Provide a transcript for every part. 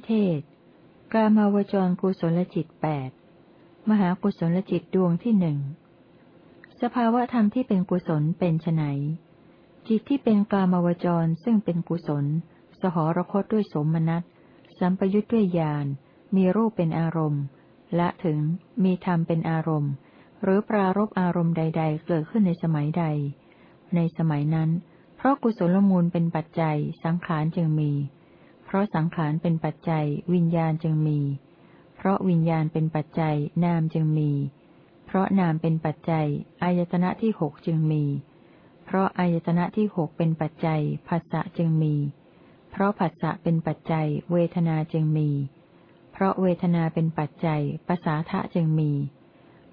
สิบกุศลนิเทศ กามาวจรกุศลจิตแปด มหากุศลจิตดวงที่หนึ่ง สภาวะธรรมที่เป็นกุศลเป็นไนจิตที่เป็นกามาวจรซึ่งเป็นกุศล สหรคตด้วยสมนัตสัมปยุทธ์ด้วยญาณ มีรูปเป็นอารมณ์ และถึง มีธรรมเป็นอารมณ์ หรือปรารบอารมณ์ใด ๆ เกิดขึ้นในสมัยใด ในสมัยนั้น เพราะกุศลมูลเป็นปัจจัยสังขารจึงมี เพราะสังขารเป็นปัจจัย วิญญาณจึงมี เพราะวิญญาณเป็นปัจจัย นามจึงมี เพราะนามเป็นปัจจัย อายตนะที่หกจึงมี เพราะอายตนะที่หกเป็นปัจจัยภาษะจึงมี เพราะภาษะเป็นปัจจัย เวทนาจึงมี เพราะเวทนาเป็นปัจจัยภาษาทะจึงมี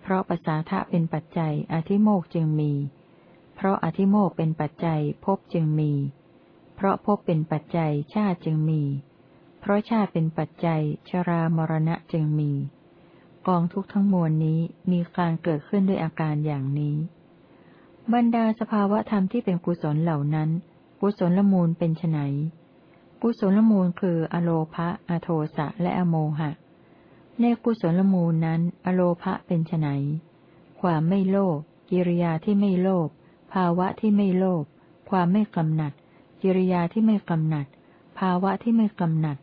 เพราะภาษาทะเป็นปัจจัย อธิโมกจึงมี เพราะอธิโมกเป็นปัจจัยภพจึงมีเพราะภพเป็นปัจจัยชาติจึงมี เพราะชาติเป็นปัจจัยชรามรณะจึงมี กองทุกทั้งมวลนี้มีการเกิดขึ้นด้วยอาการอย่างนี้ บรรดาสภาวะธรรมที่เป็นกุศลเหล่านั้น กุศลละมูลเป็นไนกุศลมูลคืออโลภะอโทสะ และอโมหะ ในกุศลมูลนั้น อโลภะเป็นไนความไม่โลภ กิริยาที่ไม่โลภ ภาวะที่ไม่โลภ ความไม่กำหนัด กิริยาที่ไม่กำหนัด ภาวะที่ไม่กำหนัด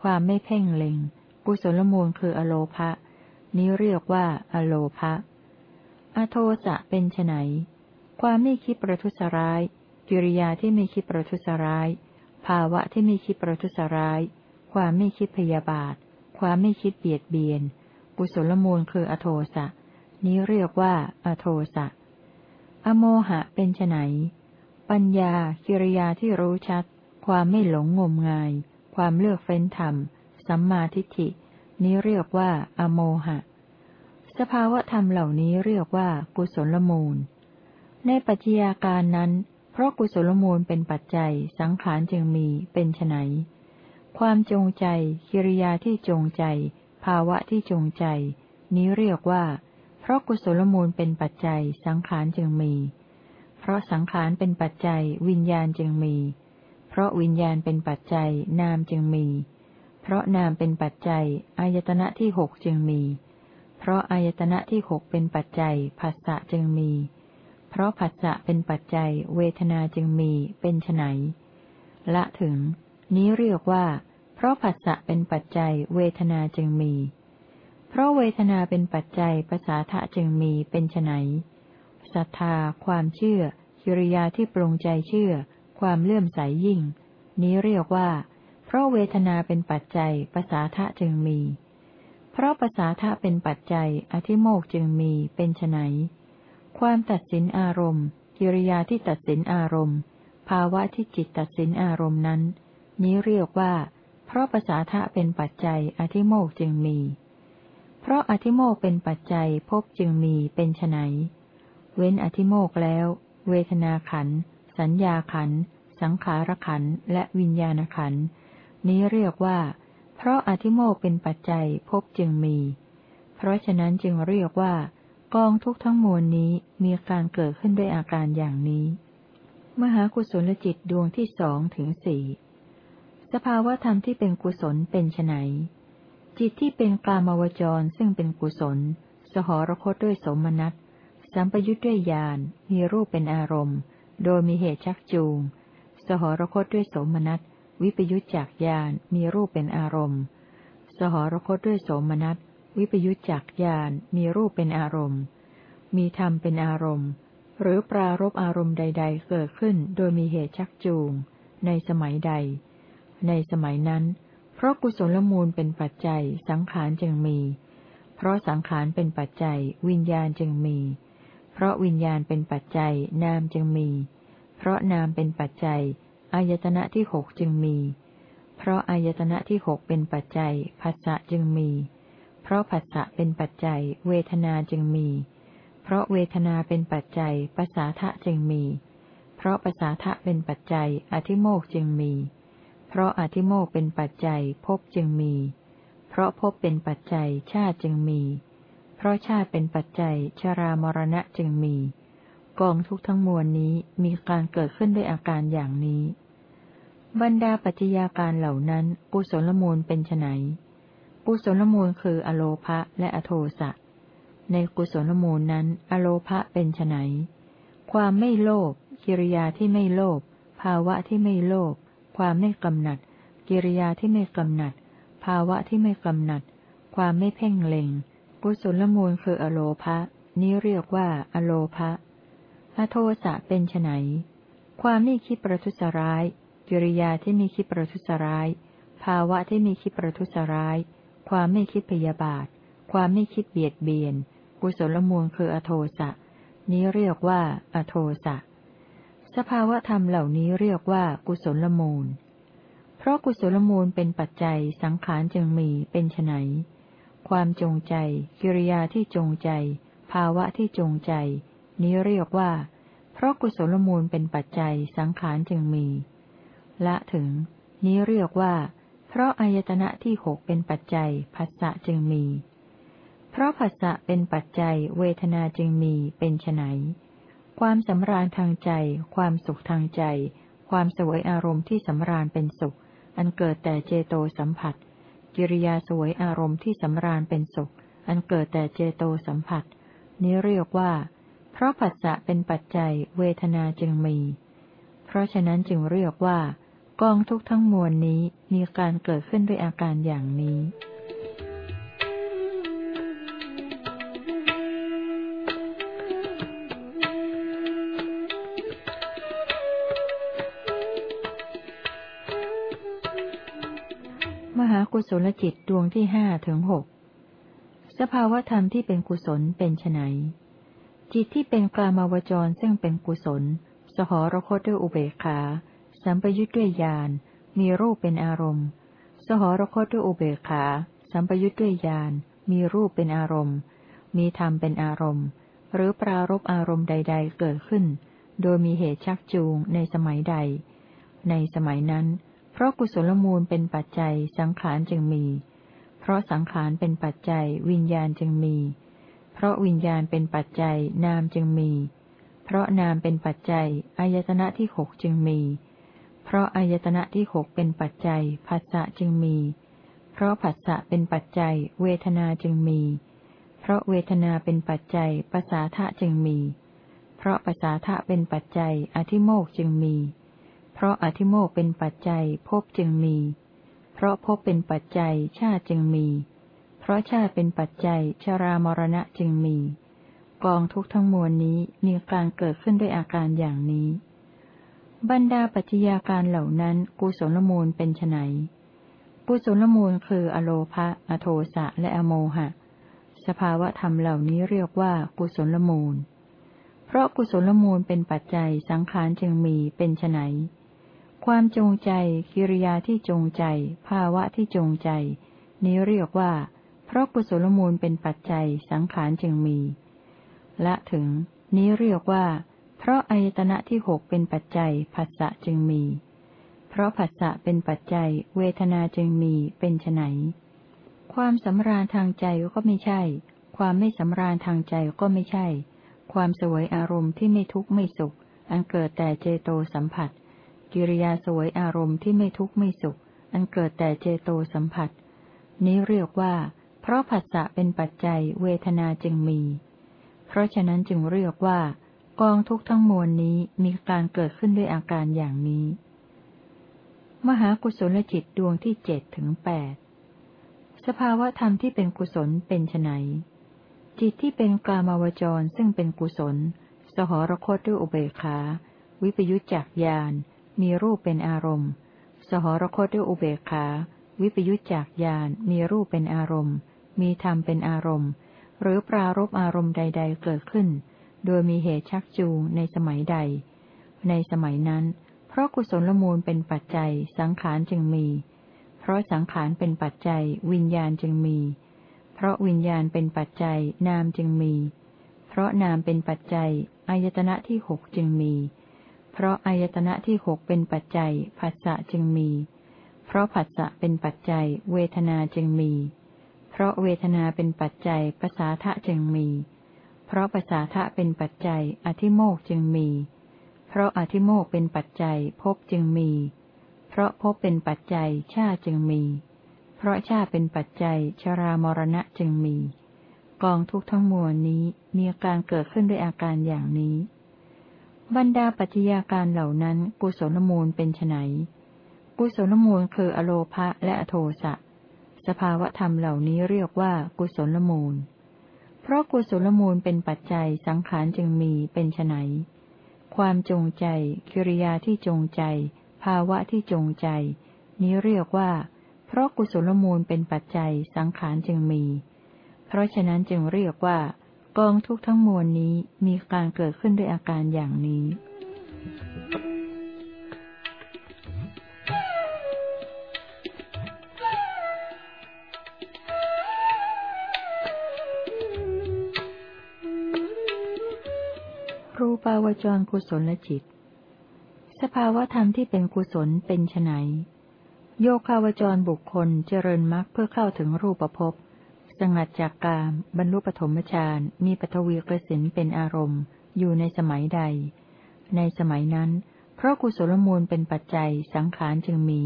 ความไม่เพ่งเล็ง กุศลมูลคืออโลภะ นี้เรียกว่า อโลภะ อโทสะเป็นไนความไม่คิดประทุษร้าย กิริยาที่ไม่คิดประทุษร้าย ภาวะที่ไม่คิดประทุษร้าย ความไม่คิดพยาบาท ความไม่คิดเบียดเบียน กุศลมูลคืออโทสะ นี้เรียกว่า อโทสะ อโมหะเป็นไน ปัญญากิริยาที่รู้ชัด ความไม่หลงงมงาย ความเลือกเฟ้นธรรม สัมมาทิฏฐิ นี้เรียกว่า อโมหะ สภาวะธรรมเหล่านี้เรียกว่า กุศลมูล ในปัจจัยาการนั้น เพราะกุศลมูลเป็นปัจจัย สังขารจึงมีเป็นไนความจงใจกิริยาที่จงใจ ภาวะที่จงใจ นี้เรียกว่า เพราะกุศลมูลเป็นปัจจัย สังขารจึงมี ราะสังขารเป็นปัจจัย วิญญาณจึงมี เพราะวิญญาณเป็นปัจจัย นามจึงมี เพราะนามเป็นปัจจัย อายตนะที่หกจึงมี เพราะอายตนะที่หกเป็นปัจจัยภาษะจึงมี เพราะผัสสะเป็นปัจจัย เวทนาจึงมี เป็นไนละถึง นี้เรียกว่า เพราะผัสสะเป็นปัจจัย เวทนาจึงมี เพราะเวทนาเป็นปัจจัยภาษาทะจึงมี เป็นไน ศรัทธา ความเชื่อ กิริยาที่ปรงใจเชื่อ ความเลื่อมใสยยิ่ง นี้เรียกว่า เพราะเวทนาเป็นปัจจัยภาษาทะจึงมี เพราะภาษาทะเป็นปัจจัย อธิโมกจึงมี เป็นไนความตัดสินอารมณ์ กิริยาที่ตัดสินอารมณ์ ภาวะที่จิตตัดสินอารมณ์นั้น นี้เรียกว่า เพราะภาษาทะเป็นปัจจัย อธิโมกจึงมี เพราะอธิโมกเป็นปัจจัยพบจึงมี เป็นไน เว้นอธิโมกแล้ว เวทนาขัน สัญญาขัน สังขารขัน และวิญญาณขัน นี้เรียกว่า เพราะอธิโมกเป็นปัจจัยพบจึงมี เพราะฉะนั้นจึงเรียกว่า กองทุกทั้งมวลนี้มีการเกิดขึ้นด้วยอาการอย่างนี้ มหากุศลจิตดวงที่สองถึงสี่สภาวธรรมที่เป็นกุศลเป็นไนจิตที่เป็นกลามวจรซึ่งเป็นกุศล สหรคตด้วยสมนัต สัมปยุทธ์ด้วยญาณ มีรูปเป็นอารมณ์ โดยมีเหตุชักจูง สหรคตด้วยสมนัตวิปยุทธจากญาณ มีรูปเป็นอารมณ์ สหรคตด้วยโสมนัตวิปยุจจากญาณ มีรูปเป็นอารมณ์ มีธรรมเป็นอารมณ์ หรือปรารบอารมณ์ใด ๆ เกิดขึ้นโดยมีเหตุชักจูง ในสมัยใด ในสมัยนั้น เพราะกุศลมูลเป็นปัจจัยสังขารจึงมี เพราะสังขารเป็นปัจจัยวิญญาณจึงมีเพราะวิญญาณเป็นปัจจัยนามจึงมี เพราะนามเป็นปัจจัยอายตนะที่หกจึงมี เพราะอายตนะที่หกเป็นปัจจัยภาษะจึงมี เพราะผัสสะเป็นปัจจัย เวทนาจึงมี เพราะเวทนาเป็นปัจจัยภาษาทะจึงมี เพราะภาษาทะเป็นปัจจัย อธิโมกจึงมี เพราะอธิโมกเป็นปัจจัยภพจึงมี เพราะภพเป็นปัจจัยชาติจึงมี เพราะชาติเป็นปัจจัยชรามรณะจึงมี กองทุกทั้งมวลนี้มีการเกิดขึ้นด้วยอาการอย่างนี้ บรรดาปัจจัยาการเหล่านั้นกุศลมูลเป็นไนกุศลมูลคืออโลภะและอโทสะ ในกุศลมูลนั้น อโลภะเป็นไนความไม่โลภกิริยาที่ไม่โลภภาวะที่ไม่โลภความไม่กำหนัด กิริยาที่ไม่กำหนัด ภาวะที่ไม่กำหนัด ความไม่เพ่งเล็ง กุศลมูลคืออโลภะนี้เรียกว่า อโลภะอโทสะเป็นไนความไม่คิดประทุษร้าย กิริยาที่มีคิดประทุษร้าย ภาวะที่มีคิดประทุษร้าย ความไม่คิดพยาบาท ความไม่คิดเบียดเบียน กุศลมูลคืออโทสะ นี้เรียกว่า อโทสะ สภาวะธรรมเหล่านี้เรียกว่า กุศลมูล เพราะกุศลมูลเป็นปัจจัยสังขารจึงมีเป็นไน ความจงใจ กิริยาที่จงใจ ภาวะที่จงใจ นี้เรียกว่า เพราะกุศลมูลเป็นปัจจัยสังขารจึงมี ละถึง นี้เรียกว่า เพราะอายตนะที่หกเป็นปัจจัยภาษะจึงมี เพราะภาษะเป็นปัจจัย เวทนาจึงมีเป็นไฉนความสำราญทางใจ ความสุขทางใจ ความสวยอารมณ์ที่สำราญเป็นสุข อันเกิดแต่เจโตสัมผัส กิริยาสวยอารมณ์ที่สำราญเป็นสุข อันเกิดแต่เจโตสัมผัส นี้เรียกว่า เพราะผัสสะเป็นปัจจัยเวทนาจึงมี เพราะฉะนั้นจึงเรียกว่า กองทุกทั้งมวลนี้มีการเกิดขึ้นด้วยอาการอย่างนี้ กุศลจิตดวงที่ห้าถึงหกสภาวธรรมที่เป็นกุศลเป็นไนจิตที่เป็นกลามาวจรซึ่งเป็นกุศล สหรคตด้วยอุเบกขา สัมปยุทธ์ด้วยญาณมีรูปเป็นอารมณ์ สหรคตด้วยอุเบกขา สัมปยุทธ์ด้วยญาณมีรูปเป็นอารมณ์ มีธรรมเป็นอารมณ์ หรือปรารบอารมณ์ใด ๆ เกิดขึ้น โดยมีเหตุชักจูงในสมัยใด ในสมัยนั้น เพราะกุศลมูลเป็นปัจจัยสังขารจึงมี เพราะสังขารเป็นปัจจัยวิญญาณจึงมี เพราะวิญญาณเป็นปัจจัยนามจึงมี เพราะนามเป็นปัจจัยอายตนะที่หกจึงมี เพราะอายตนะที่หกเป็นปัจจัยภาษะจึงมี เพราะภาษะเป็นปัจจัยเวทนาจึงมี เพราะเวทนาเป็นปัจจัยภาษาทะจึงมี เพราะภาษาทะเป็นปัจจัยอธิโมกจึงมีเพราะอธิโมกเป็นปัจจัยภพจึงมี เพราะภพเป็นปัจจัยชาติจึงมี เพราะชาติเป็นปัจจัยชรามรณะจึงมี กองทุกทั้งมวลนี้มีการเกิดขึ้นด้วยอาการอย่างนี้ บรรดาปัจจัยาการเหล่านั้นกุศลมูลเป็นไนกุศลมูลคืออโลภะอโทสะและอโมหะ สภาวะธรรมเหล่านี้เรียกว่ากุศลมูล เพราะกุศลมูลเป็นปัจจัยสังขารจึงมีเป็นไน ความจงใจ กิริยาที่จงใจ ภาวะที่จงใจ นี้เรียกว่า เพราะกุศลมูลเป็นปัจจัยสังขารจึงมี ละถึง นี้เรียกว่า เพราะอายตนะที่หกเป็นปัจจัยผัสสะจึงมี เพราะผัสสะเป็นปัจจัย เวทนาจึงมีเป็นไนความสำราญทางใจก็ไม่ใช่ ความไม่สำราญทางใจก็ไม่ใช่ ความสวยอารมณ์ที่ไม่ทุกข์ไม่สุข อันเกิดแต่เจโตสัมผัส กิริยาสวยอารมณ์ที่ไม่ทุกข์ไม่สุข อันเกิดแต่เจโตสัมผัส นี้เรียกว่า เพราะผัสสะเป็นปัจจัยเวทนาจึงมี เพราะฉะนั้นจึงเรียกว่า กองทุกทั้งมวลนี้มีการเกิดขึ้นด้วยอาการอย่างนี้ มหากุศลจิตดวงที่เจ็ดถึงแปดสภาวะธรรมที่เป็นกุศลเป็นไนจิตที่เป็นกลามาวจรซึ่งเป็นกุศล สหรคตด้วยอุเบกขา วิปยุจจากญาณ มีรูปเป็นอารมณ์ สหรคตด้วยอุเบกขา วิปยุจจากญาณมีรูปเป็นอารมณ์ มีธรรมเป็นอารมณ์ หรือปรารบอารมณ์ใด ๆ เกิดขึ้น โดยมีเหตุชักจูงในสมัยใด ในสมัยนั้น เพราะกุศลมูลเป็นปัจจัยสังขารจึงมี เพราะสังขารเป็นปัจจัยวิญญาณจึงมี เพราะวิญญาณเป็นปัจจัยนามจึงมี เพราะนามเป็นปัจจัยอายตนะที่หกจึงมีเพราะอายตนะที่หกเป็นปัจจัยผัสสะจึงมี เพราะผัสสะเป็นปัจจัย เวทนาจึงมี เพราะเวทนาเป็นปัจจัยภาษาทะจึงมี เพราะภาษาทะเป็นปัจจัย อธิโมกจึงมี เพราะอธิโมกเป็นปัจจัยภพจึงมี เพราะภพเป็นปัจจัยชาจึงมี เพราะชาเป็นปัจจัย ชรามรณะจึงมี กองทุกทั้งมวลนี้มีการเกิดขึ้นด้วยอาการอย่างนี้ บรรดาปัจจัยาการเหล่านั้นกุศลมูลเป็นไนกุศลมูลคืออโลภะและอโทสะ สภาวธรรมเหล่านี้เรียกว่ากุศลมูล เพราะกุศลมูลเป็นปัจจัยสังขารจึงมีเป็นไนความจงใจ กิริยาที่จงใจ ภาวะที่จงใจ นี้เรียกว่า เพราะกุศลมูลเป็นปัจจัยสังขารจึงมี เพราะฉะนั้นจึงเรียกว่า กองทุกทั้งมวลนี้มีการเกิดขึ้นด้วยอาการอย่างนี้ รูปาวจรกุศลจิต สภาวธรรมที่เป็นกุศลเป็นไนโยคาวจรบุคคลเจริญมรรคเพื่อเข้าถึงรูปภพ สงัดจากกาม บรรลุปฐมฌานมีปฐวีกสินเป็นอารมณ์ อยู่ในสมัยใด ในสมัยนั้น เพราะกุศลมูลเป็นปัจจัยสังขารจึงมี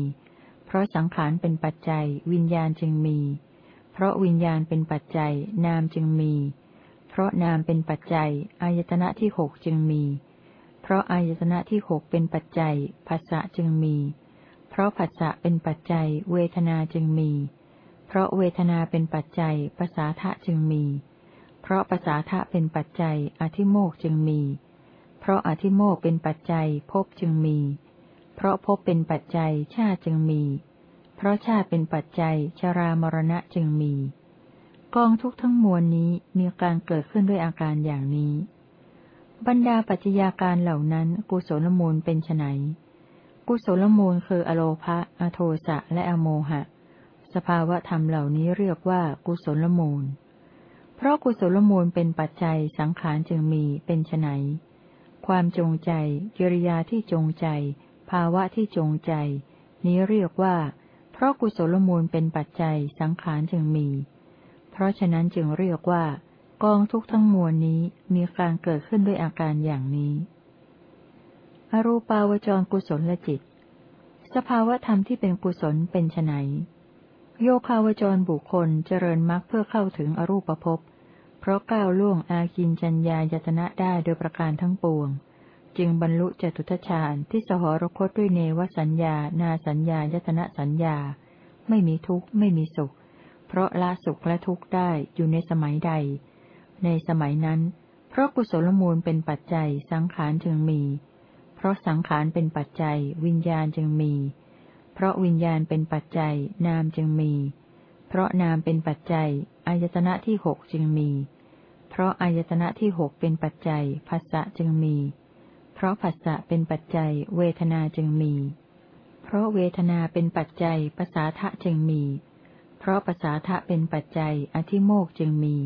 เพราะสังขารเป็นปัจจัย วิญญาณจึงมี เพราะวิญญาณเป็นปัจจัย นามจึงมี เพราะนามเป็นปัจจัยอายตนะที่หกจึงมี เพราะอายตนะที่หกเป็นปัจจัยภาษะจึงมี เพราะภาษะเป็นปัจจัย เวทนาจึงมีเพราะเวทนาเป็นปัจจัยภาษาทะจึงมี เพราะภาษาทะเป็นปัจจัยอธิโมกจึงมี เพราะอธิโมกเป็นปัจจัยภพจึงมี เพราะภพเป็นปัจจัยชาติจึงมี เพราะชาติเป็นปัจจัยชรามรณะจึงมี กองทุกทั้งมวลนี้มีการเกิดขึ้นด้วยอาการอย่างนี้ บรรดาปัจจัยาการเหล่านั้นกุศลมูลเป็นไนกุศลมูลคืออโลภะอโทสะและอโมหะ สภาวะธรรมเหล่านี้เรียกว่ากุศลมูล เพราะกุศลมูลเป็นปัจจัยสังขารจึงมีเป็นไนความจงใจ กิริยาที่จงใจ ภาวะที่จงใจ นี้เรียกว่า เพราะกุศลมูลเป็นปัจจัยสังขารจึงมี เพราะฉะนั้นจึงเรียกว่า กองทุกทั้งมวลนี้มีการเกิดขึ้นด้วยอาการอย่างนี้ อรูปาวจรกุศลละจิต สภาวธรรมที่เป็นกุศลเป็นไน โยคาวจรบุคคลเจริญมรรคเพื่อเข้าถึงอรูปภพ เพราะก้าวล่วงอากินจัญญายตนะได้โดยประการทั้งปวง จึงบรรลุจตุทชาญที่สหรคตด้วยเนวสัญญา นาสัญญายตนะสัญญา ไม่มีทุกข์ไม่มีสุข เพราะละสุขและทุกข์ได้อยู่ในสมัยใด ในสมัยนั้น เพราะกุศลมูลเป็นปัจจัยสังขารจึงมี เพราะสังขารเป็นปัจจัยวิญญาณจึงมี เพราะวิญญาณเป็นปัจจัยนามจึงมี เพราะนามเป็นปัจจัยอายตนะที่หกจึงมี เพราะอายตนะที่หกเป็นปัจจัยภาษะจึงมี เพราะภาษะเป็นปัจจัยเวทนาจึงมี เพราะเวทนาเป็นปัจจัยภาษาทะจึงมี เพราะภาษาทะเป็นปัจจัยอธิโมกจึงมี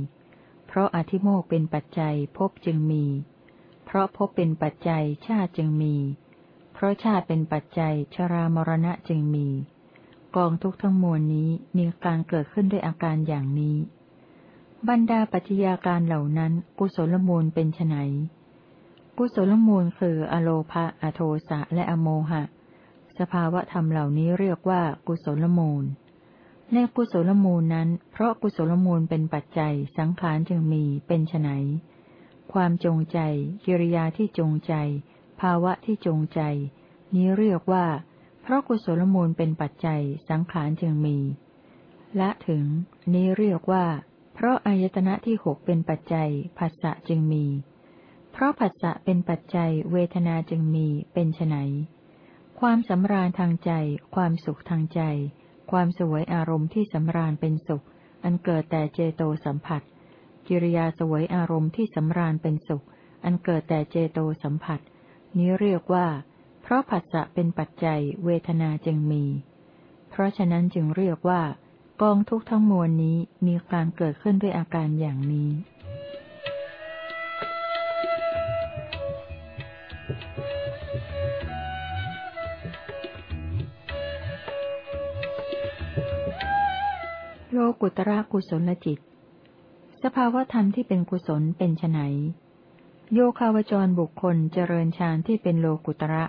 เพราะอธิโมกเป็นปัจจัยภพจึงมี เพราะภพเป็นปัจจัยชาติจึงมีเพราะชาติเป็นปัจจัยชรามรณะจึงมี กองทุกทั้งมวลนี้มีการเกิดขึ้นด้วยอาการอย่างนี้ บรรดาปัจจัยาการเหล่านั้น กุศลมูลเป็นไนกุศลมูลคืออโลภะอโทสะและอโมหะ สภาวะธรรมเหล่านี้เรียกว่ากุศลมูลในกุศลมูลนั้น เพราะกุศลมูลเป็นปัจจัยสังขารจึงมีเป็นไนความจงใจกิริยาที่จงใจ ภาวะที่จงใจ นี้เรียกว่า เพราะกุศลมูลเป็นปัจจัยสังขารจึงมี ละถึง นี้เรียกว่า เพราะอายตนะที่หกเป็นปัจจัยภาษะจึงมี เพราะภาษะเป็นปัจจัยเวทนาจึงมีเป็นไนความสำราญทางใจ ความสุขทางใจ ความสวยอารมณ์ที่สำราญเป็นสุข อันเกิดแต่เจโตสัมผัส กิริยาสวยอารมณ์ที่สำราญเป็นสุข อันเกิดแต่เจโตสัมผัส นี้เรียกว่า เพราะผัสสะเป็นปัจจัยเวทนาจึงมี เพราะฉะนั้นจึงเรียกว่า กองทุกทั้งมวลนี้มีการเกิดขึ้นด้วยอาการอย่างนี้โลกุตระกุศลจิต สภาวธรรมที่เป็นกุศลเป็นไน โยคาวจรบุคคลเจริญฌานที่เป็นโลกุตระ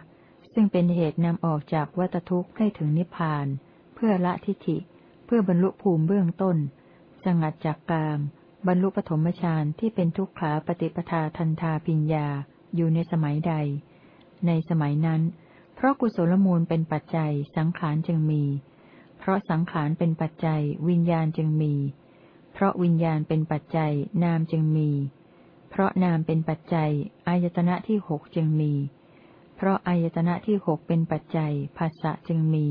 ซึ่งเป็นเหตุนำออกจากวัตทุกข์ให้ถึงนิพพาน เพื่อละทิฏฐิ เพื่อบรรลุภูมิเบื้องต้น สงัดจากกาม บรรลุปฐมฌานที่เป็นทุกขาปฏิปทาทันทาปิญญาอยู่ในสมัยใด ในสมัยนั้น เพราะกุศลมูลเป็นปัจจัยสังขารจึงมี เพราะสังขารเป็นปัจจัยวิญญาณจึงมี เพราะวิญญาณเป็นปัจจัยนามจึงมีเราะนามเป็นปัจจัยอายตนะที่หกจึงมี เพราะอายตนะที่หกเป็นปัจจัยภาษะจึงมี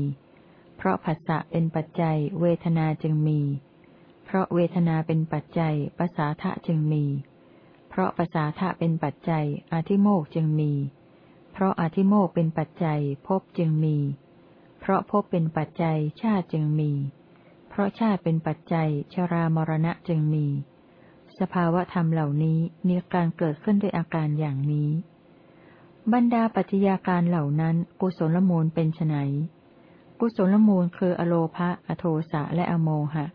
เพราะภาษะเป็นปัจจัยเวทนาจึงมี เพราะเวทนาเป็นปัจจัยภาษาทะจึงมี เพราะภาษาทะเป็นปัจจัยอธิโมกจึงมี เพราะอธิโมกเป็นปัจจัยภพจึงมี เพราะภพเป็นปัจจัยชาติจึงมี เพราะชาติเป็นปัจจัยชรามรณะจึงมี สภาวะธรรมเหล่านี้มีการเกิดขึ้นด้วยอาการอย่างนี้ บรรดาปัจจัยาการเหล่านั้น กุศลมูลเป็นไนกุศลมูลคืออโลภะอโทสะและอโมหะ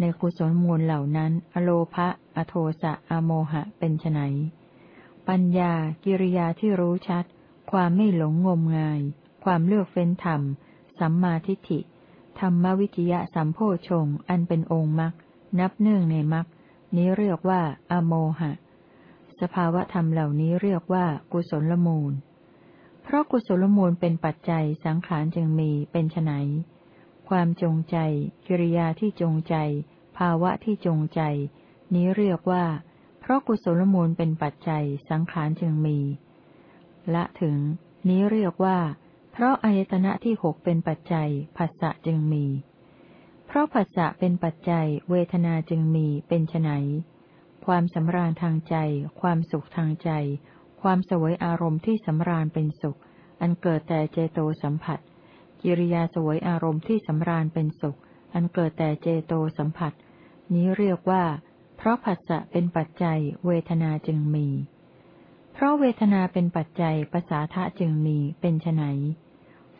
ในกุศลมูลเหล่านั้น อโลภะอโทสะอโมหะเป็นไนปัญญากิริยาที่รู้ชัด ความไม่หลงงมงาย ความเลือกเฟ้นธรรม สัมมาทิฏฐิธรรมวิจยะสัมโพชงอันเป็นองค์มรรคนับเนื่องในมรรค นี้เรียกว่า อโมหะ สภาวะธรรมเหล่านี้เรียกว่า กุศลมูล เพราะกุศลมูลเป็นปัจจัยสังขารจึงมีเป็นไนความจงใจ กิริยาที่จงใจ ภาวะที่จงใจ นี้เรียกว่า เพราะกุศลมูลเป็นปัจจัยสังขารจึงมี ละถึง นี้เรียกว่า เพราะอายตนะที่หกเป็นปัจจัยภาษะจึงมี ราะภาษะเป็นปัจจัย เวทนาจึงมีเป็นไนความสำราญทางใจ ความสุขทางใจ ความสวยอารมณ์ที่สำราญเป็นสุข อันเกิดแต่เจโตสัมผัส กิริยาสวยอารมณ์ที่สำราญเป็นสุข อันเกิดแต่เจโตสัมผัส นี้เรียกว่า เพราะผัสสะเป็นปัจจัย เวทนาจึงมี เพราะเวทนาเป็นปัจจัยภาษาทะจึงมีเป็นไน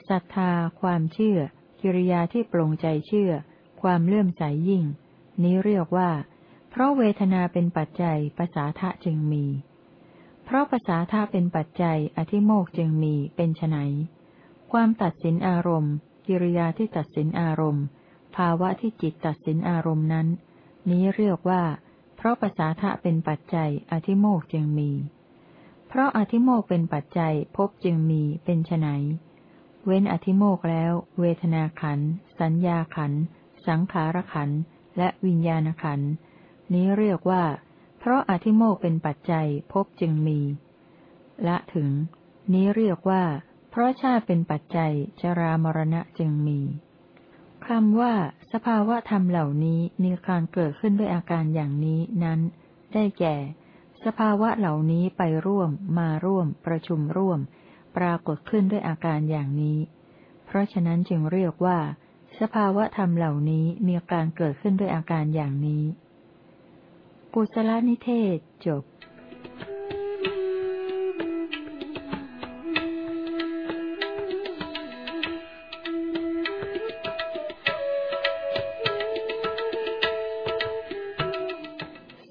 ศรัทธา ความเชื่อ กิริยาที่ปรงใจเชื่อ ความเลื่อมใสยยิ่ง นี้เรียกว่า เพราะเวทนาเป็นปัจจัยภาษาทะจึงมี เพราะภาษาทะเป็นปัจจัยอธิโมกจึงมีเป็นไนความตัดสินอารมณ์ กิริยาที่ตัดสินอารมณ์ ภาวะที่จิตตัดสินอารมณ์นั้น นี้เรียกว่า เพราะภาษาทะเป็นปัจจัยอธิโมกจึงมี เพราะอธิโมกเป็นปัจจัยพบจึงมีเป็นไนเว้นอธิโมกแล้ว เวทนาขัน สัญญาขัน สังขารขันและวิญญาณขันธ์นี้เรียกว่า เพราะอธิโมกเป็นปัจจัยพบจึงมี ละถึง นี้เรียกว่า เพราะชาติเป็นปัจจัยชรามรณะจึงมีคำว่า สภาวะธรรมเหล่านี้มีการเกิดขึ้นด้วยอาการอย่างนี้นั้น ได้แก่ สภาวะเหล่านี้ไปร่วม มาร่วม ประชุมร่วม ปรากฏขึ้นด้วยอาการอย่างนี้ เพราะฉะนั้นจึงเรียกว่า สภาวะธรรมเหล่านี้มีการเกิดขึ้นด้วยอาการอย่างนี้ กุศลนิเทศจบ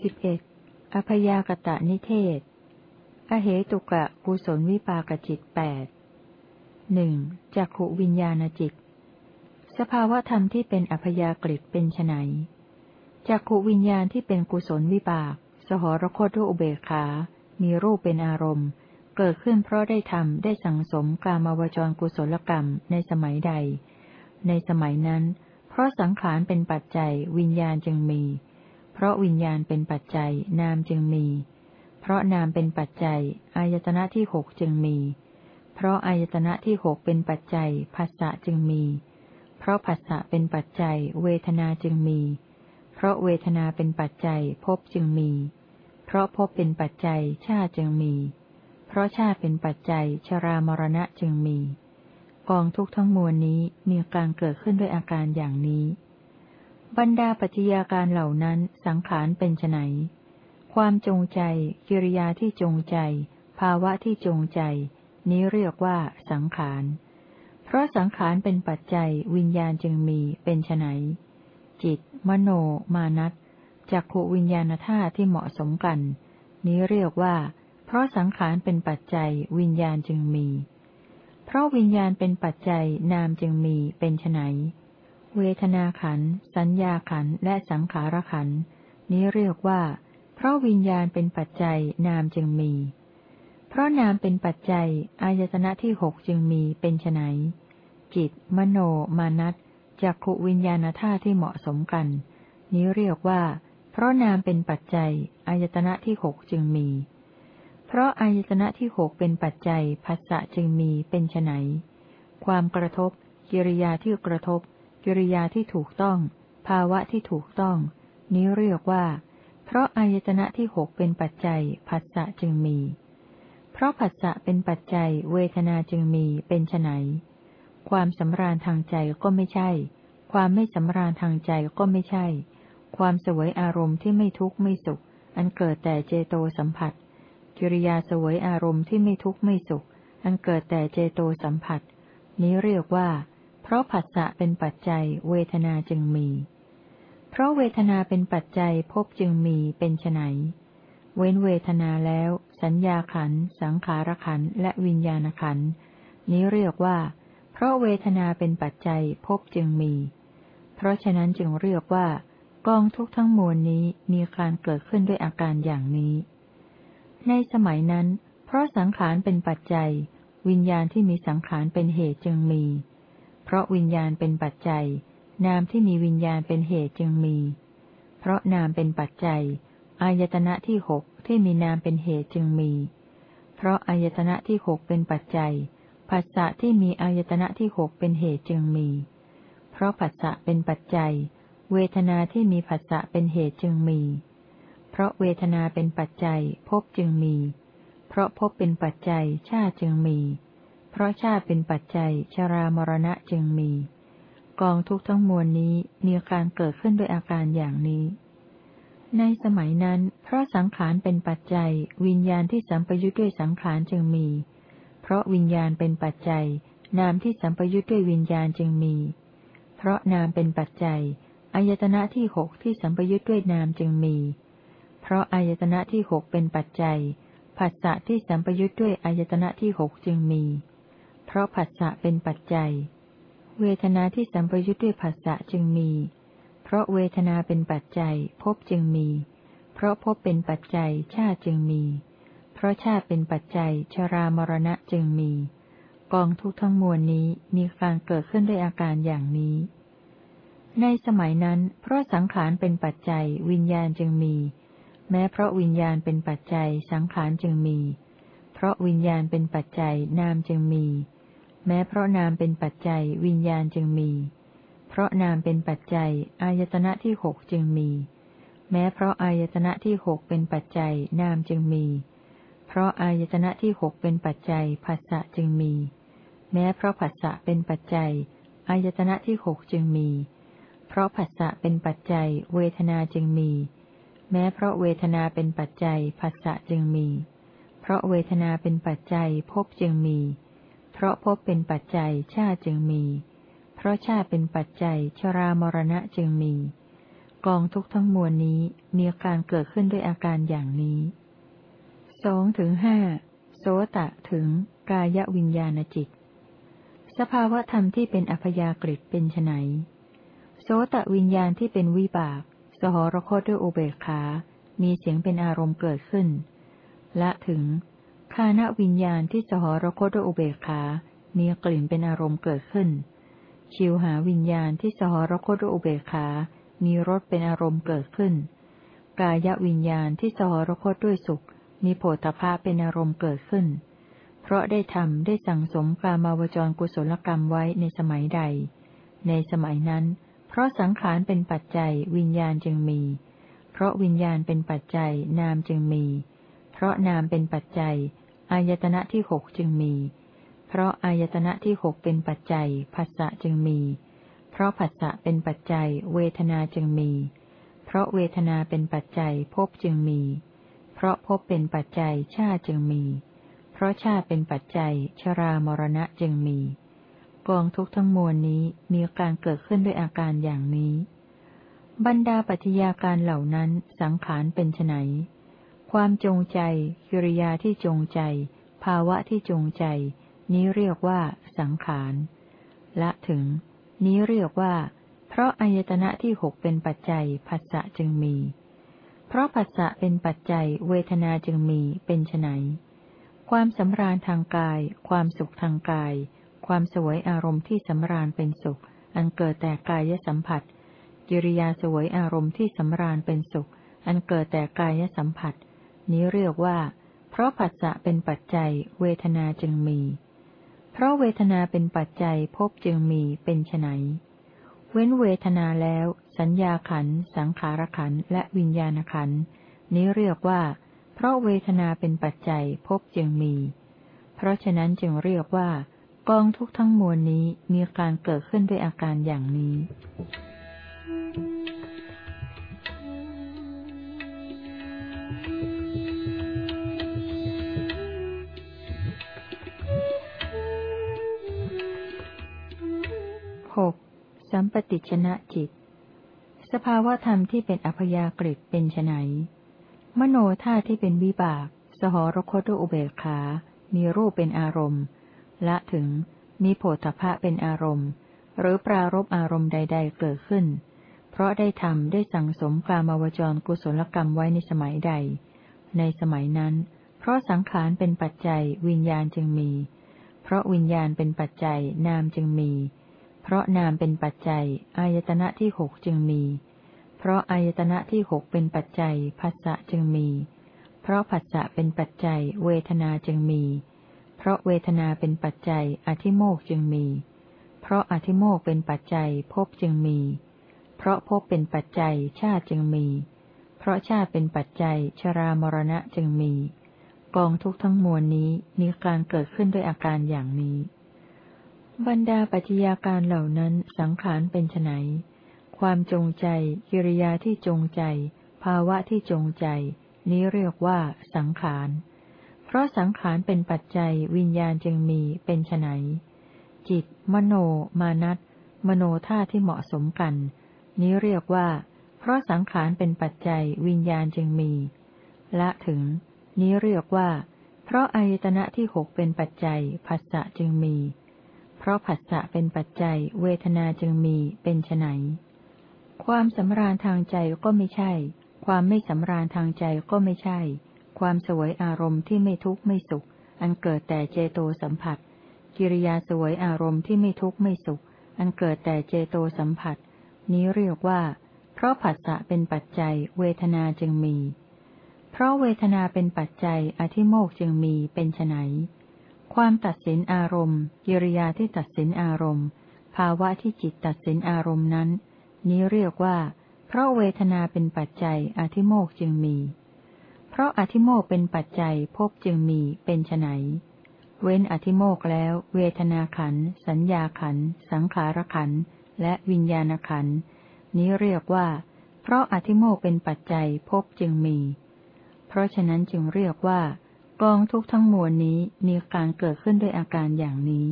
สิบเอ็ดอพยากตะนิเทศ อเหตุกะกุศลวิปากจิตแปดหนึ่งจักขวิญญาณจิต สภาวะธรรมที่เป็นอพยากฤิเป็นไนจักขวิญญาณที่เป็นกุศลวิบาก สหรคตด้วยอุเบกขา มีรูปเป็นอารมณ์ เกิดขึ้นเพราะได้ทำได้สังสมกามาวจรกุศลกรรมในสมัยใด ในสมัยนั้น เพราะสังขารเป็นปัจจัยวิญญาณจึงมี เพราะวิญญาณเป็นปัจจัยนามจึงมี เพราะนามเป็นปัจจัยอายตนะที่หกจึงมี เพราะอายตนะที่หกเป็นปัจจัยภาษะจึงมีเพราะภาษะเป็นปัจจัย เวทนาจึงมี เพราะเวทนาเป็นปัจจัยภพจึงมี เพราะภพเป็นปัจจัยชาติจึงมี เพราะชาติเป็นปัจจัยชรามรณะจึงมี กองทุกทั้งมวลนี้มีการเกิดขึ้นด้วยอาการอย่างนี้ บรรดาปัจจัยาการเหล่านั้นสังขารเป็นไนความจงใจ กิริยาที่จงใจ ภาวะที่จงใจ นี้เรียกว่าสังขาร ราะสังขารเป็นปัจจัยวิญญาณจึงมีเป็นไฉนจิต มโน มานัตจักขวิญญาณธาตุที่เหมาะสมกัน นี้เรียกว่า เพราะสังขารเป็นปัจจัยวิญญาณจึงมี เพราะวิญญาณเป็นปัจจัยนามจึงมีเป็นไฉนเวทนาขัน สัญญาขันและสังขารขัน นี้เรียกว่า เพราะวิญญาณเป็นปัจจัยนามจึงมี เพราะนามเป็นปัจจัยอายตนะที่หกจึงมีเป็นไฉน จิต มโน มานัตจักขวิญญาณธาตุที่เหมาะสมกัน นี้เรียกว่า เพราะนามเป็นปัจจัยอายตนะที่หกจึงมี เพราะอายตนะที่หกเป็นปัจจัยภาษะจึงมีเป็นไนความกระทบ กิริยาที่กระทบ กิริยาที่ถูกต้อง ภาวะที่ถูกต้อง นี้เรียกว่า เพราะอายตนะที่หกเป็นปัจจัยภาษะจึงมี เพราะภาษะเป็นปัจจัยเวทนาจึงมีเป็นไน ความสำราญทางใจก็ไม่ใช่ ความไม่สำราญทางใจก็ไม่ใช่ ความสวยอารมณ์ที่ไม่ทุกข์ไม่สุข อันเกิดแต่เจโตสัมผัส กิริยาสวยอารมณ์ที่ไม่ทุกข์ไม่สุข อันเกิดแต่เจโตสัมผัส นี้เรียกว่า เพราะผัสสะเป็นปัจจัยเวทนาจึงมี เพราะเวทนาเป็นปัจจัยพบจึงมีเป็นไนเว้นเวทนาแล้ว สัญญาขัน สังขารขัน และวิญญาณขัน นี้เรียกว่า ราะเวทนาเป็นปัจจัยพบจึงมี เพราะฉะนั้นจึงเรียกว่ากองทุกทั้งมวลนี้มีการเกิดขึ้นด้วยอาการอย่างนี้ ในสมัยนั้น เพราะสังขารเป็นปัจจัย วิญญาณที่มีสังขารเป็นเหตุจึงมี เพราะวิญญาณเป็นปัจจัย นามที่มีวิญญาณเป็นเหตุจึงมี เพราะนามเป็นปัจจัย อายตนะที่หกที่มีนามเป็นเหตุจึงมี เพราะอายตนะที่หกเป็นปัจจัย ผัสสะที่มีอายตนะที่หกเป็นเหตุจึงมี เพราะผัสสะเป็นปัจจัย เวทนาที่มีผัสสะเป็นเหตุจึงมี เพราะเวทนาเป็นปัจจัยภพจึงมี เพราะภพเป็นปัจจัยชาติจึงมี เพราะชาติเป็นปัจจัยชรามรณะจึงมี กองทุกทั้งมวลนี้มีการเกิดขึ้นด้วยอาการอย่างนี้ในสมัยนั้น เพราะสังขารเป็นปัจจัย วิญญาณที่สัมปยุทธ์ด้วยสังขารจึงมี เพราะวิญญาณเป็นปัจจัย นามที่สัมปยุทธ์ด้วยวิญญาณจึงมี เพราะนามเป็นปัจจัยอายตนะที่หกที่สัมปยุทธ์ด้วยนามจึงมี เพราะอายตนะที่หกเป็นปัจจัยผัสสะที่สัมปยุทธ์ด้วยอายตนะที่หกจึงมี เพราะผัสสะเป็นปัจจัย เวทนาที่สัมปยุทธ์ด้วยผัสสะจึงมี เพราะเวทนาเป็นปัจจัยภพจึงมี เพราะภพเป็นปัจจัยชาติจึงมี ราะชาติเป็นปัจจัยชรามรณะจึงมี กองทุกทั้งมวลนี้มีการเกิดขึ้นด้วยอาการอย่างนี้ ในสมัยนั้น เพราะสังขารเป็นปัจจัยวิญญาณจึงมี แม้เพราะวิญญาณเป็นปัจจัยสังขารจึงมี เพราะวิญญาณเป็นปัจจัยนามจึงมี แม้เพราะนามเป็นปัจจัยวิญญาณจึงมี เพราะนามเป็นปัจจัยอายตนะที่หกจึงมี แม้เพราะอายตนะที่หกเป็นปัจจัยนามจึงมี เพราะอายตนะที่หกเป็นปัจจัยภาษะจึงมี แม้เพราะภาษะเป็นปัจจัยอายตนะที่หกจึงมี เพราะภาษะเป็นปัจจัย เวทนาจึงมี แม้เพราะเวทนาเป็นปัจจัยภาษะจึงมี เพราะเวทนาเป็นปัจจัยภพจึงมี เพราะภพเป็นปัจจัยชาติจึงมี เพราะชาติเป็นปัจจัยชรามรณะจึงมี กองทุกทั้งมวลนี้มีการเกิดขึ้นด้วยอาการอย่างนี้ สองถึงห้าโสตะถึงกายวิญญาณจิต สภาวะธรรมที่เป็นอัพยากฤิเป็นไนโสตะวิญญาณที่เป็นวิบาก สหรคตด้วยอุเบกขา มีเสียงเป็นอารมณ์เกิดขึ้น และถึงคานวิญญาณที่สหรคตด้วยอุเบกขา มีกลิ่นเป็นอารมณ์เกิดขึ้น ชิวหาวิญญาณที่สหรคตด้วยอุเบกขา มีรสเป็นอารมณ์เกิดขึ้น กายวิญญาณที่สหรคตด้วยสุข มีโผฏฐะเป็นอารมณ์เกิดขึ้น เพราะได้ทำได้สั่งสมกามาวจรกุศลกรรมไว้ในสมัยใด ในสมัยนั้น เพราะสังขารเป็นปัจจัยวิญญาณจึงมี เพราะวิญญาณเป็นปัจจัยนามจึงมี เพราะนามเป็นปัจจัยอายตนะที่หกจึงมี เพราะอายตนะที่หกเป็นปัจจัยภาษะจึงมี เพราะภาษะเป็นปัจจัยเวทนาจึงมี เพราะเวทนาเป็นปัจจัยภพจึงมี พราะพบเป็นปัจจัยชาติจึงมี เพราะชาติเป็นปัจจัย ชรามรณะจึงมี กองทุกทั้งมวลนี้มีการเกิดขึ้นด้วยอาการอย่างนี้ บรรดาปัจจยาการเหล่านั้นสังขารเป็นไนความจงใจ กิริยาที่จงใจ ภาวะที่จงใจ นี้เรียกว่า สังขารละถึง นี้เรียกว่า เพราะอายตนะที่หกเป็นปัจจัยผัสสะจึงมี เพราะผัสสะเป็นปัจจัยเวทนาจึงมีเป็นไนความสำราญทางกาย ความสุขทางกาย ความสวยอารมณ์ที่สำราญเป็นสุข อันเกิดแต่กายสัมผัส กิริยาสวยอารมณ์ที่สำราญเป็นสุข อันเกิดแต่กายสัมผัส นี้เรียกว่า เพราะผัสสะเป็นปัจจัย เวทนาจึงมี เพราะเวทนาเป็นปัจจัยภพจึงมีเป็นไนเว้นเวทนาแล้ว สัญญาขัน สังขารขัน และวิญญาณขัน นี้เรียกว่า เพราะเวทนาเป็นปัจจัยพบจึงมี เพราะฉะนั้นจึงเรียกว่า กองทุกทั้งมวลนี้มีการเกิดขึ้นด้วยอาการอย่างนี้หกสัมปติชนะจิต สภาวธรรมที่เป็นอัพยากฤิเป็นไนมโนธาที่เป็นวิบาก สหรคตด้วยอุเบกขา มีรูปเป็นอารมณ์ ละถึง มีโผฏฐะเป็นอารมณ์ หรือปรารบอารมณ์ใด ๆ เกิดขึ้น เพราะได้ทำได้สั่งสมกามาวจรกุศลกรรมไว้ในสมัยใด ในสมัยนั้น เพราะสังขารเป็นปัจจัยวิญญาณจึงมี เพราะวิญญาณเป็นปัจจัยนามจึงมีเพราะนามเป็นปัจจัยอายตนะที่หกจึงมี เพราะอายตนะที่หกเป็นปัจจัยภาษะจึงมี เพราะภาษะเป็นปัจจัย เวทนาจึงมี เพราะเวทนาเป็นปัจจัยอธิโมกจึงมี เพราะอธิโมกเป็นปัจจัยภพจึงมี เพราะภพเป็นปัจจัยชาติจึงมี เพราะชาติเป็นปัจจัยชรามรณะจึงมี กองทุกทั้งมวลนี้มีการเกิดขึ้นด้วยอาการอย่างนี้ บรรดาปัจจัยาการเหล่านั้นสังขารเป็นไนความจงใจ กิริยาที่จงใจ ภาวะที่จงใจ นี้เรียกว่า สังขาร เพราะสังขารเป็นปัจจัยวิญญาณจึงมีเป็นไนจิต มโน มานัตมโนท่าที่เหมาะสมกัน นี้เรียกว่า เพราะสังขารเป็นปัจจัยวิญญาณจึงมี ละถึง นี้เรียกว่า เพราะอายตนะที่หกเป็นปัจจัยผัสสะจึงมี เพราะผัสสะเป็นปัจจัย เวทนาจึงมีเป็นไนความสำราญทางใจก็ไม่ใช่ ความไม่สำราญทางใจก็ไม่ใช่ ความสวยอารมณ์ที่ไม่ทุกข์ไม่สุข อันเกิดแต่เจโตสัมผัส กิริยาสวยอารมณ์ที่ไม่ทุกข์ไม่สุข อันเกิดแต่เจโตสัมผัส นี้เรียกว่า เพราะผัสสะเป็นปัจจัย เวทนาจึงมี เพราะเวทนาเป็นปัจจัยอธิโมกจึงมีเป็นไน ความตัดสินอารมณ์ กิริยาที่ตัดสินอารมณ์ ภาวะที่จิตตัดสินอารมณ์นั้น นี้เรียกว่า เพราะเวทนาเป็นปัจจัยอธิโมกจึงมี เพราะอธิโมกเป็นปัจจัยภพจึงมีเป็นไนเว้นอธิโมกแล้ว เวทนาขัน สัญญาขัน สังขารขัน และวิญญาณขัน นี้เรียกว่า เพราะอธิโมกเป็นปัจจัยภพจึงมี เพราะฉะนั้นจึงเรียกว่า กองทุกทั้งมวลนี้มีการเกิดขึ้นด้วยอาการอย่างนี้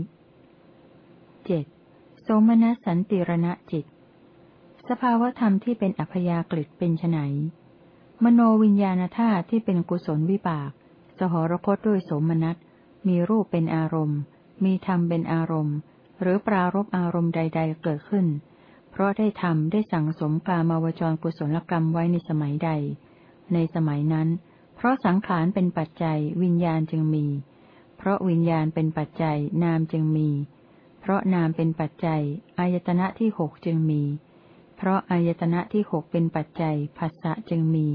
เจ็ดสมนัสสันติรณจิต สภาวธรรมที่เป็นอัพยากฤิเป็นไนมโนวิญญาณธาตุที่เป็นกุศลวิบาก สหรคตด้วยสมนัตมีรูปเป็นอารมณ์ มีธรรมเป็นอารมณ์ หรือปรารบอารมณ์ใด ๆ เกิดขึ้น เพราะได้ทำได้สั่งสมกามาวจรกุศลกรรมไว้ในสมัยใด ในสมัยนั้น เพราะสังขารเป็นปัจจัยวิญญาณจึงมี เพราะวิญญาณเป็นปัจจัยนามจึงมี เพราะนามเป็นปัจจัยอายตนะที่หกจึงมี เพราะอายตนะที่หกเป็นปัจจัยผัสสะจึงมี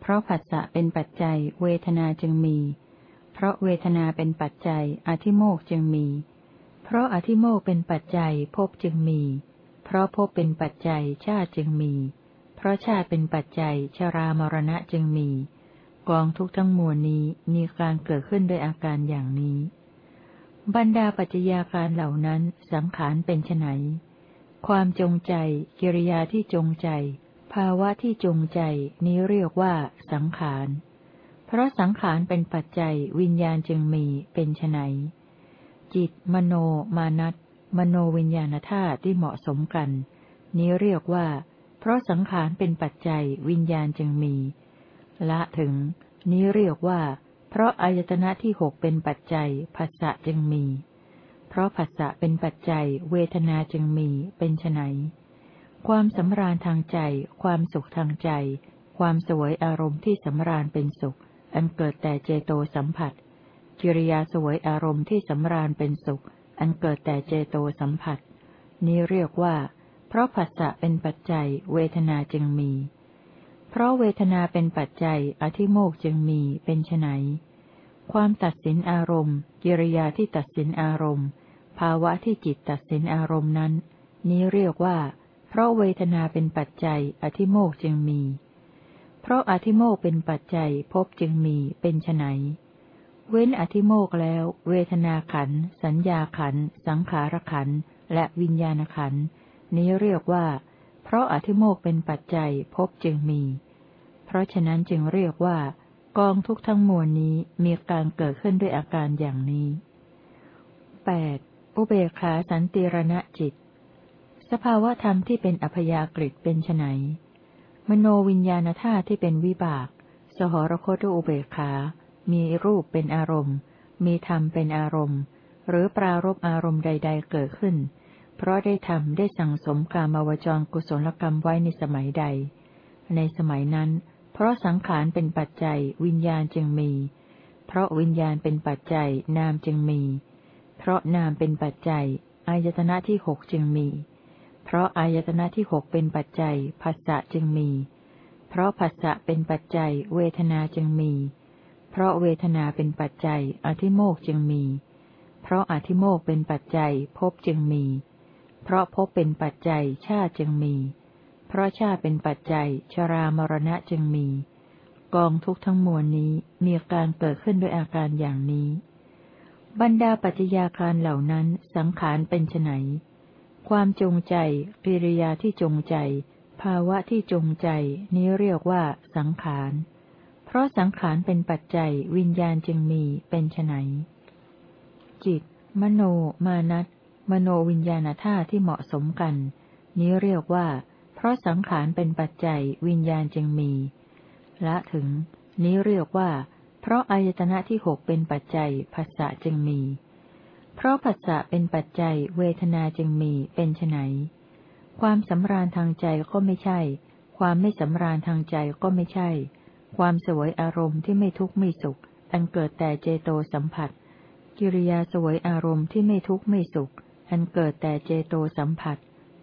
เพราะผัสสะเป็นปัจจัยเวทนาจึงมี เพราะเวทนาเป็นปัจจัยอธิโมกจึงมี เพราะอธิโมกเป็นปัจจัยภพจึงมี เพราะภพเป็นปัจจัยชาติจึงมี เพราะชาติเป็นปัจจัยชรามรณะจึงมี กองทุกทั้งมวลนี้มีการเกิดขึ้นด้วยอาการอย่างนี้ บรรดาปัจจัยาการเหล่านั้นสังขารเป็นไนความจงใจ กิริยาที่จงใจ ภาวะที่จงใจ นี้เรียกว่า สังขาร เพราะสังขารเป็นปัจจัยวิญญาณจึงมีเป็นไนจิต มโน มานัตมโนวิญญาณธาตุที่เหมาะสมกัน นี้เรียกว่า เพราะสังขารเป็นปัจจัยวิญญาณจึงมี ละถึง นี้เรียกว่า เพราะอายตนะที่หกเป็นปัจจัยภาษะจึงมี เพราะภาษะเป็นปัจจัย เวทนาจึงมี เป็นไนความสำราญทางใจ ความสุขทางใจ ความสวยอารมณ์ที่สำราญเป็นสุข อันเกิดแต่เจโตสัมผัส กิริยาสวยอารมณ์ที่สำราญเป็นสุข อันเกิดแต่เจโตสัมผัส นี้เรียกว่า เพราะภาษะเป็นปัจจัย เวทนาจึงมี เพราะเวทนาเป็นปัจจัยอธิโมกจึงมีเป็นไนความตัดสินอารมณ์ กิริยาที่ตัดสินอารมณ์ ภาวะที่จิตตัดสินอารมณ์นั้น นี้เรียกว่า เพราะเวทนาเป็นปัจจัยอธิโมกจึงมี เพราะอธิโมกเป็นปัจจัยพบจึงมีเป็นไนเว้นอธิโมกแล้ว เวทนาขัน สัญญาขัน สังขารขัน และวิญญาณขัน นี้เรียกว่า เพราะอธิโมกเป็นปัจจัยพบจึงมี เพราะฉะนั้นจึงเรียกว่า กองทุกทั้งมวลนี้มีการเกิดขึ้นด้วยอาการอย่างนี้ 8. อุเบกขาสันติรณจิต สภาวะธรรมที่เป็นอัพยากฤิเป็นไนมโนวิญญาณธาตุที่เป็นวิบาก สหรคตอุเบกขา มีรูปเป็นอารมณ์ มีธรรมเป็นอารมณ์ หรือปรารบอารมณ์ใด ๆ เกิดขึ้น เพราะได้ทำได้สั่งสมกามาวจรกุศลกรรมไว้ในสมัยใด ในสมัยนั้น เพราะสังขารเป็นปัจจัยวิญญาณจึงมี เพราะวิญญาณเป็นปัจจัยนามจึงมี เพราะนามเป็นปัจจัยอายตนะที่หกจึงมี เพราะอายตนะที่หกเป็นปัจจัยภาษะจึงมี เพราะภาษะเป็นปัจจัยเวทนาจึงมี เพราะเวทนาเป็นปัจจัยอธิโมกจึงมี เพราะอธิโมกเป็นปัจจัยภพจึงมีเเพราะภพเป็นปัจจัยชาติจึงมี เพราะชาติเป็นปัจจัยชรามรณะจึงมี กองทุกทั้งมวลนี้มีการเกิดขึ้นด้วยอาการอย่างนี้ บรรดาปัจจัยาการเหล่านั้นสังขารเป็นไนความจงใจ กิริยาที่จงใจ ภาวะที่จงใจ นี้เรียกว่าสังขารเพราะสังขารเป็นปัจจัยวิญญาณจึงมีเป็นไนจิต มโน มานัต มโนวิญญาณธาตุที่เหมาะสมกัน นี้เรียกว่า เพราะสังขารเป็นปัจจัยวิญญาณจึงมี ละถึง นี้เรียกว่า เพราะอายตนะที่หกเป็นปัจจัยภาษะจึงมี เพราะผัสสะเป็นปัจจัยเวทนาจึงมีเป็นไนความสำราญทางใจก็ไม่ใช่ ความไม่สำราญทางใจก็ไม่ใช่ ความสวยอารมณ์ที่ไม่ทุกข์ไม่สุข อันเกิดแต่เจโตสัมผัส กิริยาสวยอารมณ์ที่ไม่ทุกข์ไม่สุข อันเกิดแต่เจโตสัมผัส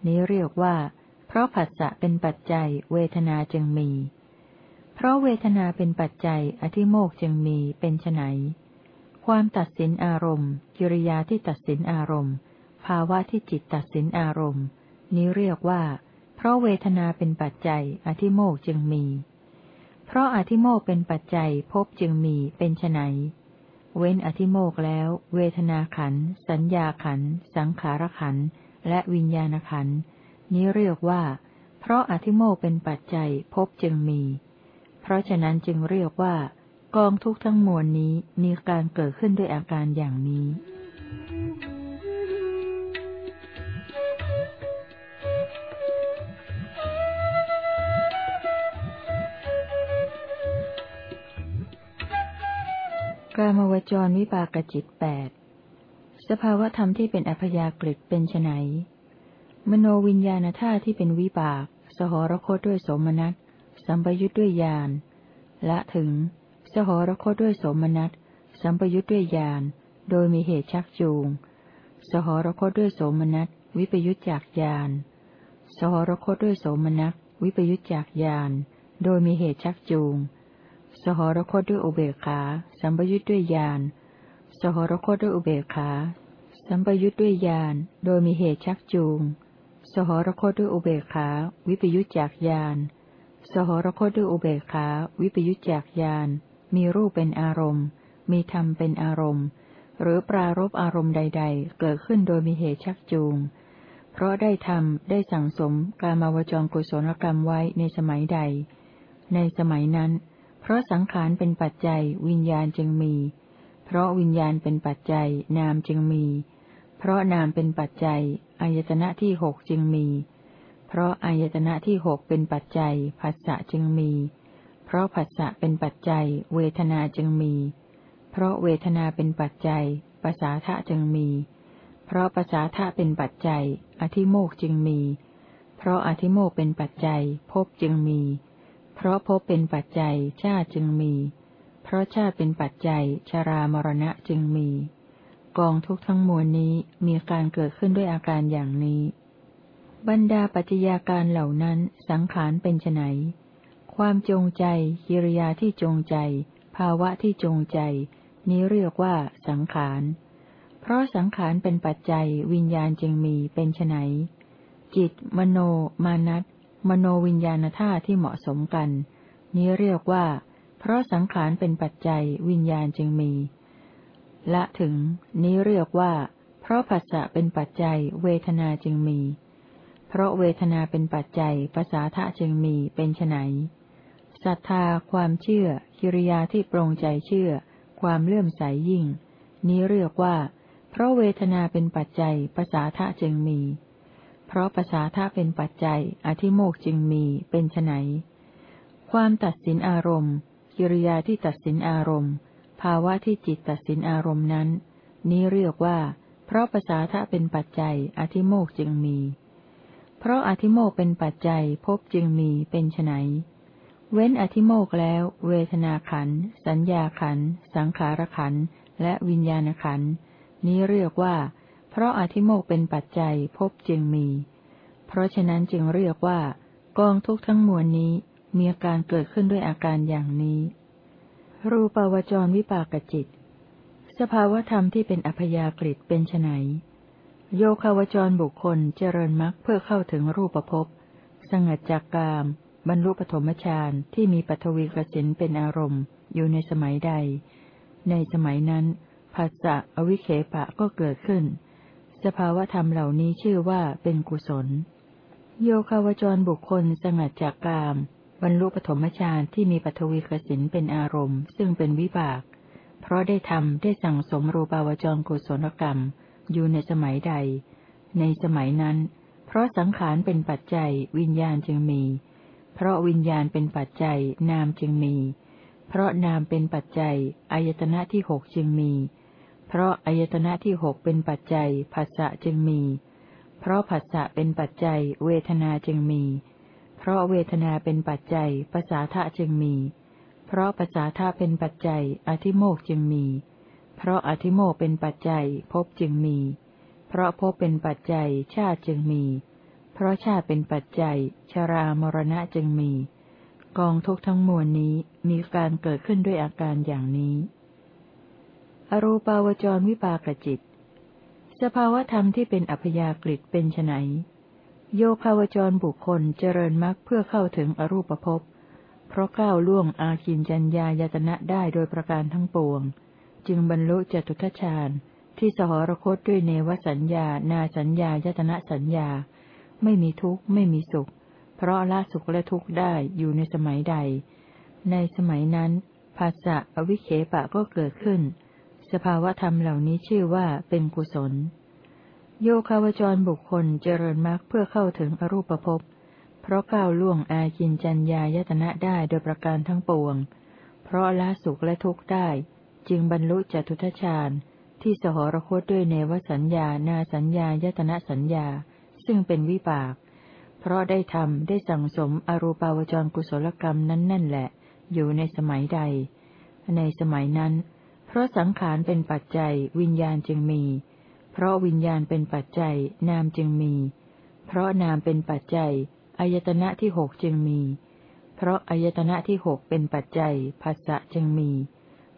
นี้เรียกว่า เพราะผัสสะเป็นปัจจัยเวทนาจึงมี เพราะเวทนาเป็นปัจจัยอธิโมกจึงมีเป็นไนความตัดสินอารมณ์ กิริยาที่ตัดสินอารมณ์ ภาวะที่จิตตัดสินอารมณ์ นี้เรียกว่า เพราะเวทนาเป็นปัจจัยอธิโมกจึงมี เพราะอธิโมกเป็นปัจจัยพบจึงมีเป็นไน เว้นอธิโมกแล้ว เวทนาขัน สัญญาขัน สังขารขัน และวิญญาณขัน นี้เรียกว่า เพราะอธิโมกเป็นปัจจัยพบจึงมี เพราะฉะนั้นจึงเรียกว่า กองทุกทั้งมวลนี้มีการเกิดขึ้นด้วยอาการอย่างนี้ กามวจรวิปากจิตแปดสภาวธรรมที่เป็นอัพยากฤิเป็นไนมโนวิญญาณธาตุที่เป็นวิบาก สหรคตด้วยสมนัตสัมปยุทธ์ด้วยญาณละถึง สหรคตด้วยสมนัตสัมปยุทธ์ด้วยญาณโดยมีเหตุชักจูง สหรคตด้วยโสมนัส วิปยุทธจากญาณสหรคตด้วยโสมนัส วิปยุทธจากญาณโดยมีเหตุชักจูง สหรคตด้วยอุเบกขา สัมปยุทธ์ด้วยญาณ สหรคตด้วยอุเบกขา สัมปยุทธ์ด้วยญาณ โดยมีเหตุชักจูง สหรคตด้วยอุเบกขา วิปยุทธจากญาณ สหรคตด้วยอุเบกขา วิปยุทธจากญาณ มีรูปเป็นอารมณ์ มีธรรมเป็นอารมณ์ หรือปรารบอารมณ์ใด ๆ เกิดขึ้นโดยมีเหตุชักจูง เพราะได้ทำได้สั่งสมการมาวจรกุศลกรรมไว้ในสมัยใด ในสมัยนั้น เพราะสังขารเป็นปัจจัย วิญญาณจึงมี เพราะวิญญาณเป็นปัจจัย นามจึงมี เพราะนามเป็นปัจจัยอายตนะที่หกจึงมี เพราะอายตนะที่หกเป็นปัจจัยภาษะจึงมี เพราะผัสสะเป็นปัจจัย เวทนาจึงมี เพราะเวทนาเป็นปัจจัยภาษาทะจึงมี เพราะภาษาทะเป็นปัจจัย อธิโมกจึงมี เพราะอธิโมกเป็นปัจจัยภพจึงมีเพราะภพเป็นปัจจัยชาติจึงมี เพราะชาติเป็นปัจจัยชรามรณะจึงมี กองทุกทั้งมวลนี้มีการเกิดขึ้นด้วยอาการอย่างนี้ บรรดาปัจจัยาการเหล่านั้นสังขารเป็นไนความจงใจกิริยาที่จงใจ ภาวะที่จงใจ นี้เรียกว่าสังขารเพราะสังขารเป็นปัจจัยวิญญาณจึงมีเป็นไนจิต มโน มานัต มโนวิญญาณธาตุที่เหมาะสมกัน นี้เรียกว่า เพราะสังขารเป็นปัจจัยวิญญาณจึงมี ละถึง นี้เรียกว่า เพราะผัสสะเป็นปัจจัยเวทนาจึงมี เพราะเวทนาเป็นปัจจัยภาษาทะจึงมีเป็นไนศรัทธา ความเชื่อ กิริยาที่ปรงใจเชื่อ ความเลื่อมใสยยิ่ง นี้เรียกว่า เพราะเวทนาเป็นปัจจัยภาษาทะจึงมี เพราะภาษาทะเป็นปัจจัย อธิโมกจึงมีเป็นไนความตัดสินอารมณ์ กิริยาที่ตัดสินอารมณ์ ภาวะที่จิตตัดสินอารมณ์นั้น นี้เรียกว่า เพราะภาษาทะเป็นปัจจัย อธิโมกจึงมี เพราะอธิโมกเป็นปัจจัยพบจึงมีเป็นไนเว้นอธิโมกแล้ว เวทนาขัน สัญญาขัน สังขารขัน และวิญญาณขัน นี้เรียกว่า ราะอธิโมกเป็นปัจจัยพบจึงมี เพราะฉะนั้นจึงเรียกว่า กองทุกทั้งมวลนี้มีอาการเกิดขึ้นด้วยอาการอย่างนี้ รูปาวจรวิปากจิต สภาวธรรมที่เป็นอัพยากฤิเป็นไนโยคาวจรบุคคลเจริญมรรคเพื่อเข้าถึงรูปภพสงัดจากกาม บรรลุปฐมฌานที่มีปฐวีกสินเป็นอารมณ์อยู่ในสมัยใด ในสมัยนั้นภาษะอวิเคปะก็เกิดขึ้น สภาวธรรมเหล่านี้ชื่อว่าเป็นกุศล โยคาวจรบุคคลสงัดจากกาม บรรลุปฐมฌานที่มีปฐวีกสินเป็นอารมณ์ ซึ่งเป็นวิบาก เพราะได้ทำได้สั่งสมรูปาวจรกุศลกรรม อยู่ในสมัยใด ในสมัยนั้น เพราะสังขารเป็นปัจจัยวิญญาณจึงมี เพราะวิญญาณเป็นปัจจัยนามจึงมี เพราะนามเป็นปัจจัยอายตนะที่หกจึงมี เพราะอายตนะที่หกเป็นปัจจัยภาษะจึงมี เพราะภาษะเป็นปัจจัย เวทนาจึงมี เพราะเวทนาเป็นปัจจัยภาษาทะจึงมี เพราะภาษาทะเป็นปัจจัย อธิโมกจึงมี เพราะอธิโมกเป็นปัจจัยภพจึงมี เพราะภพเป็นปัจจัยชาติจึงมี เพราะชาติเป็นปัจจัย ชรามรณะจึงมี กองทุกทั้งมวลนี้มีการเกิดขึ้นด้วยอาการอย่างนี้ อรูปาวจรวิปากจิต สภาวธรรมที่เป็นอัพยากฤิเป็นไนโยคาวจรบุคคลเจริญมรรคเพื่อเข้าถึงอรูปภพ เพราะก้าวล่วงอาคินจัญญายตนะได้โดยประการทั้งปวง จึงบรรลุจตุทัชฌานที่สหรคตด้วยเนวสัญญา นาสัญญายตนะสัญญา ไม่มีทุกข์ไม่มีสุข เพราะละสุขและทุกข์ได้อยู่ในสมัยใด ในสมัยนั้นภาษะอวิเคปะก็เกิดขึ้น สภาวธรรมเหล่านี้ชื่อว่าเป็นกุศล โยคาวจรบุคคลเจริญมรรคเพื่อเข้าถึงอรูปภพ เพราะก้าวล่วงอาจินจัญญายตนะได้โดยประการทั้งปวง เพราะละสุขและทุกข์ได้ จึงบรรลุจตุทชานที่สหรคตด้วยเนวสัญญา นาสัญญายตนะสัญญา ซึ่งเป็นวิบาก เพราะได้ทำได้สั่งสมอรูปาวจรกุศลกรรมนั้นนั่นแหละ อยู่ในสมัยใด ในสมัยนั้น เพราะสังขารเป็นปัจจัย วิญญาณจึงมี เพราะวิญญาณเป็นปัจจัย นามจึงมี เพราะนามเป็นปัจจัยอายตนะที่หกจึงมี เพราะอายตนะที่หกเป็นปัจจัยภาษะจึงมี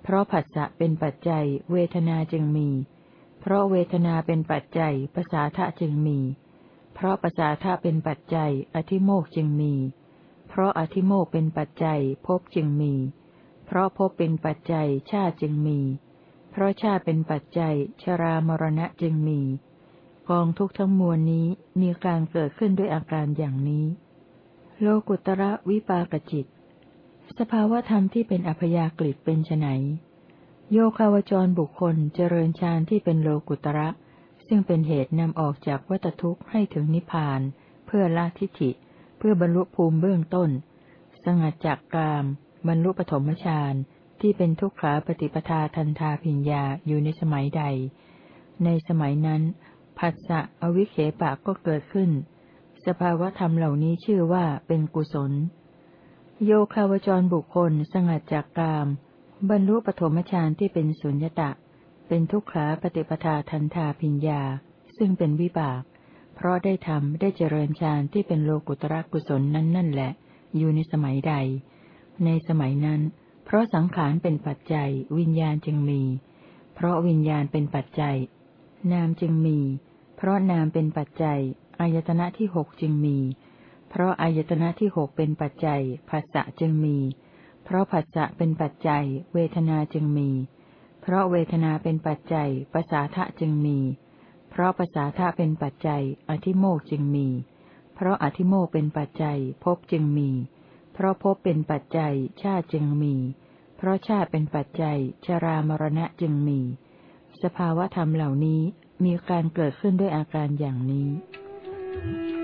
เพราะภาษะเป็นปัจจัย เวทนาจึงมี เพราะเวทนาเป็นปัจจัยภาษาทะจึงมี เพราะปัจจาธาเป็นปัจจัย อธิโมกจึงมี เพราะอธิโมกเป็นปัจจัยภพจึงมีเพราะภพเป็นปัจจัยชาติจึงมี เพราะชาติเป็นปัจจัย ชรามรณะจึงมี กองทุกทั้งมวลนี้มีการเกิดขึ้นด้วยอาการอย่างนี้ โลกุตระวิปากจิต สภาวธรรมที่เป็นอัพยากฤิเป็นไนโยคาวจรบุคคลเจริญฌานที่เป็นโลกุตระ ซึ่งเป็นเหตุนำออกจากวัตทุกข์ให้ถึงนิพพาน เพื่อละทิฏฐิ เพื่อบรรลุภูมิเบื้องต้น สงัดจากกาม บรรลุปฐมฌานที่เป็นทุกขาปฏิปทาทันทาพิญญาอยู่ในสมัยใด ในสมัยนั้นผัสสะอวิเคปะก็เกิดขึ้น สภาวธรรมเหล่านี้ชื่อว่าเป็นกุศล โยคาวจรบุคคลสงัดจากกาม บรรลุปฐมฌานที่เป็นสุญญตะ เป็นทุกขาปฏิปทาทันทาพิญญา ซึ่งเป็นวิบาก เพราะได้ทำได้เจริญฌานที่เป็นโลกุตระกุศลนั้นนั่นแหละ อยู่ในสมัยใด ในสมัยนั้น เพราะสังขารเป็นปัจจัย วิญญาณจึงมี เพราะวิญญาณเป็นปัจจัย นามจึงมี เพราะนามเป็นปัจจัยอายตนะที่หกจึงมี เพราะอายตนะที่หกเป็นปัจจัยภาษะจึงมี เพราะภาษะเป็นปัจจัย เวทนาจึงมี เพราะเวทนาเป็นปัจจัยภาษาทะจึงมี เพราะภาษาทะเป็นปัจจัย อธิโมกจึงมี เพราะอธิโมกเป็นปัจจัยภพจึงมีเเพราะพบเป็นปัจจัยชาติจึงมี เพราะชาติเป็นปัจจัยชรามรณะจึงมี สภาวะธรรมเหล่านี้มีการเกิดขึ้นด้วยอาการอย่างนี้ Thank you.